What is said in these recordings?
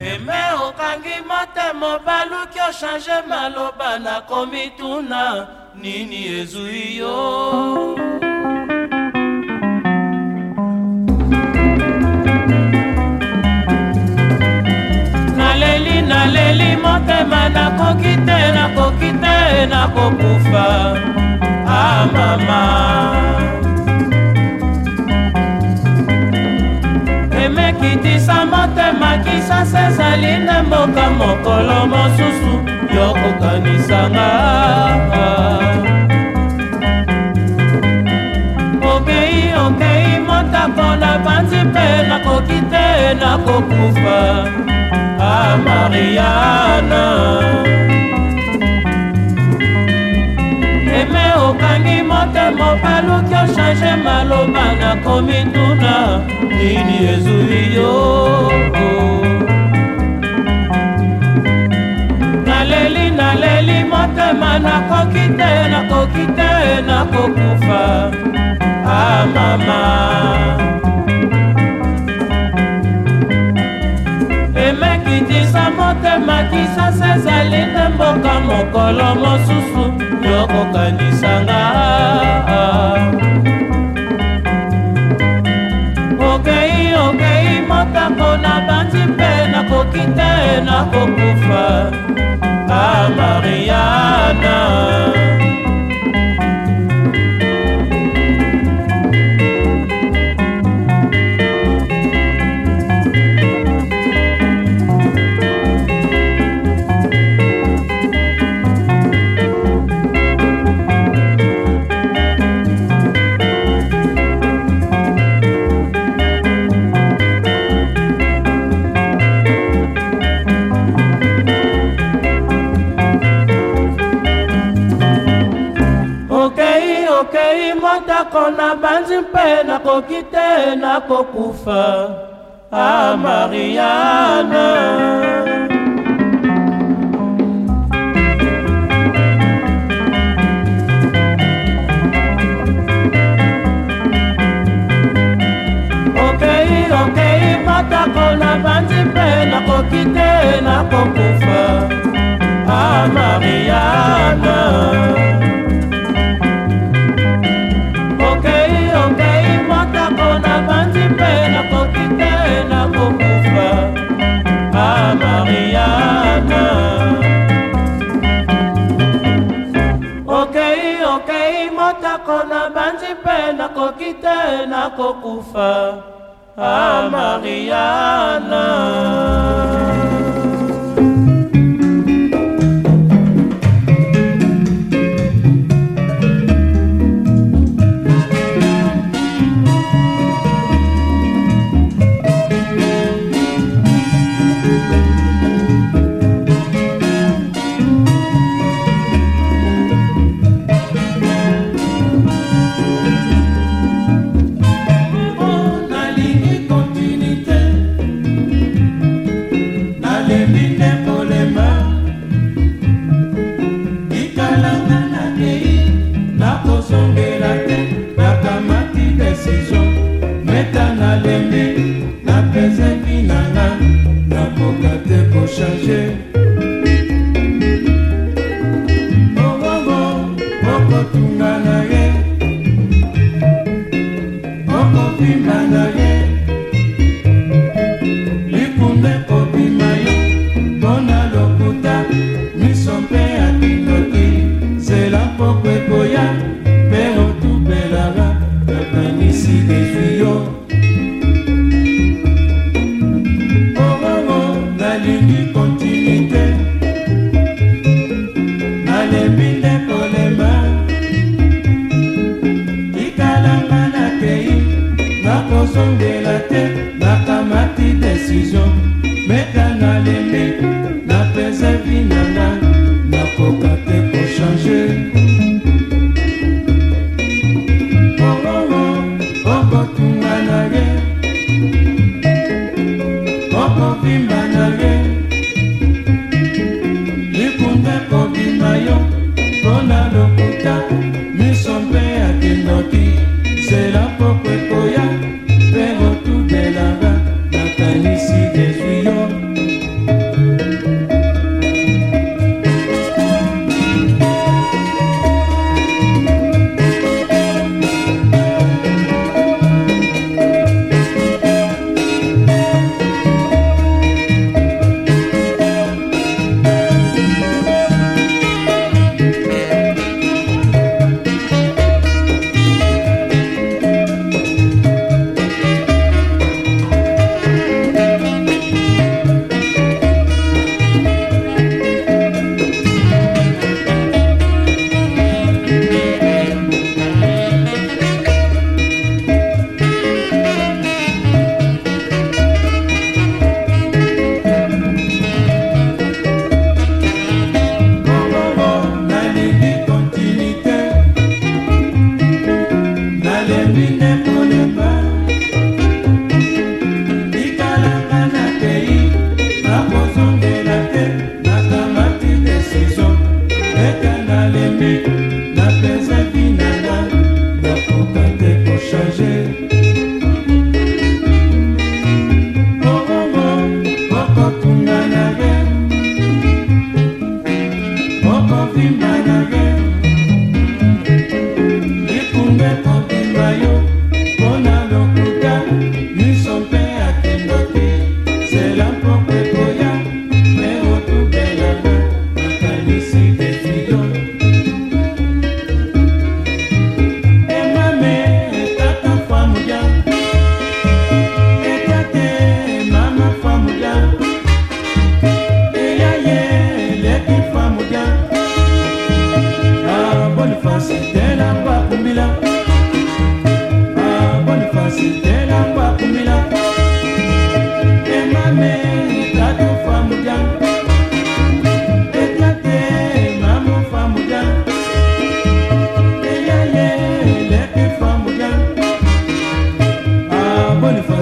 eme okangi motema obaluki ochange maloba nakomi tuna nini ezwi yo naleli naleli motema nakoki te nakoki te nakokufa amama ah, nalinga mboka mokolo mosusu yokokanisanga okei okei motako na panzi mpe nakoki te nakokufa a mariana eme okangi motema opaluki ochange maloba nakomi tuna nini ezu nakoki te nakokufa ah mama emekitisa motema kisasa ezali nde mboka mokolo mosusu yokokanisanga okei okei motako na banzi mpe nakoki te nakokufa ah mariana ndako nabanzi mpe nakoki te nakokufa a ah, mariana motako banzi mpe nakoki te nakokufa ah mariana okofinga na ye okofinga na ye likunde kobima yo mpona lokuta miso mpe ya kinoki nzela mpoko ekoya mpe otubelaka nakanisi defi yo omongo nalingi kontinite nalembi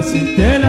si te la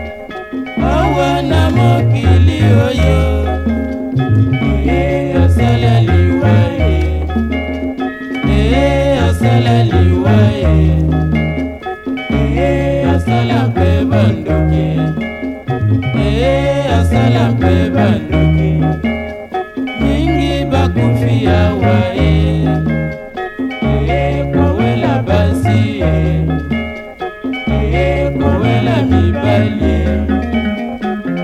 wele mibali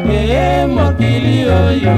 eye eh, mokili oyo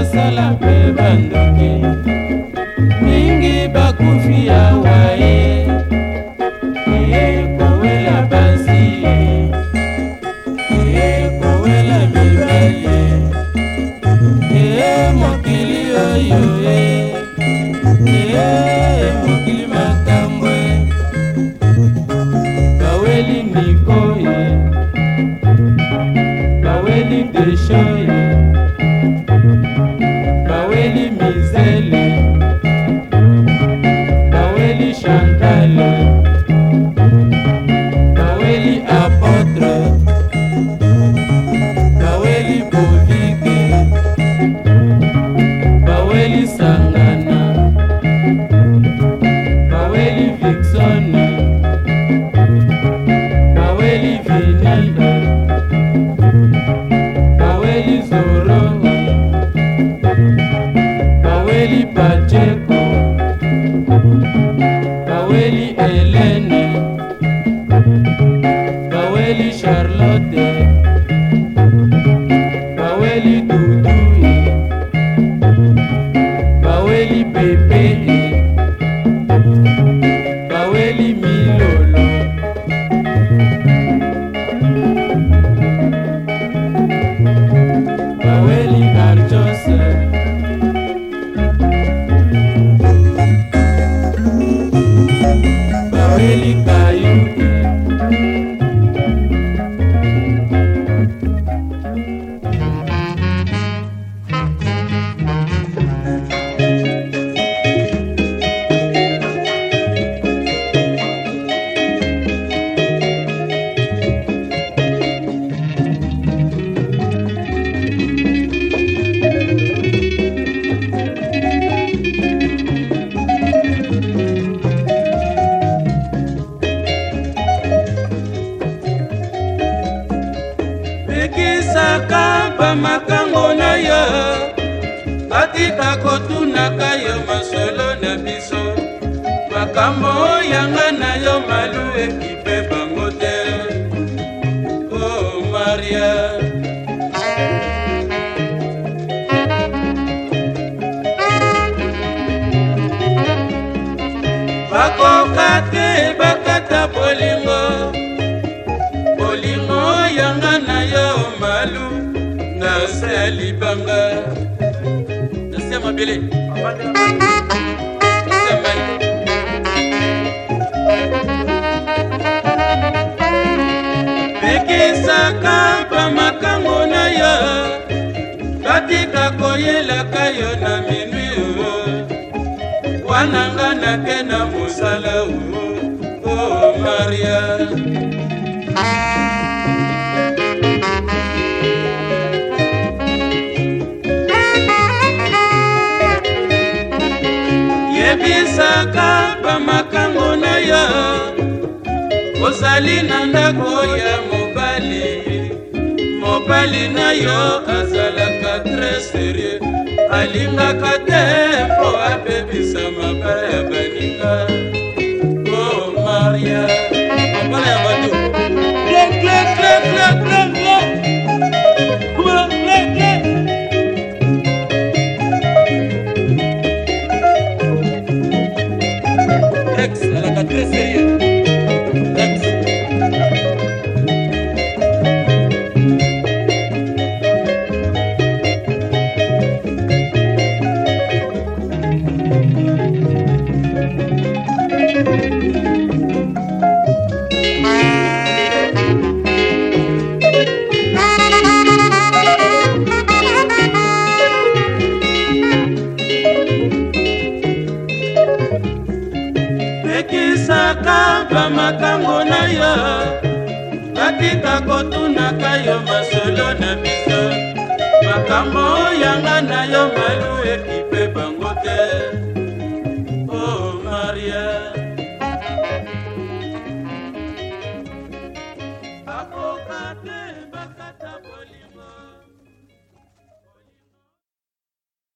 basala mpe bandoki mingi bakufi awa ye eyekowela basi eyekowela mibali eye mokili oyo e eye mokili makambwe baweli ndikoye baweli deshoye ya libanga nasia mabele pekisaka bamakango na yo batika koyelaka yo na minui wana nga nake na mosala o oh, maria ozali na ndako ya mobali mobali na yo azalaka tres serie alingaka te mpo apebisa maba ya baninga o oh, maria natikaka bamakango na yo natika kotunaka yo masolo na biso makambo oyanga na yo malu eki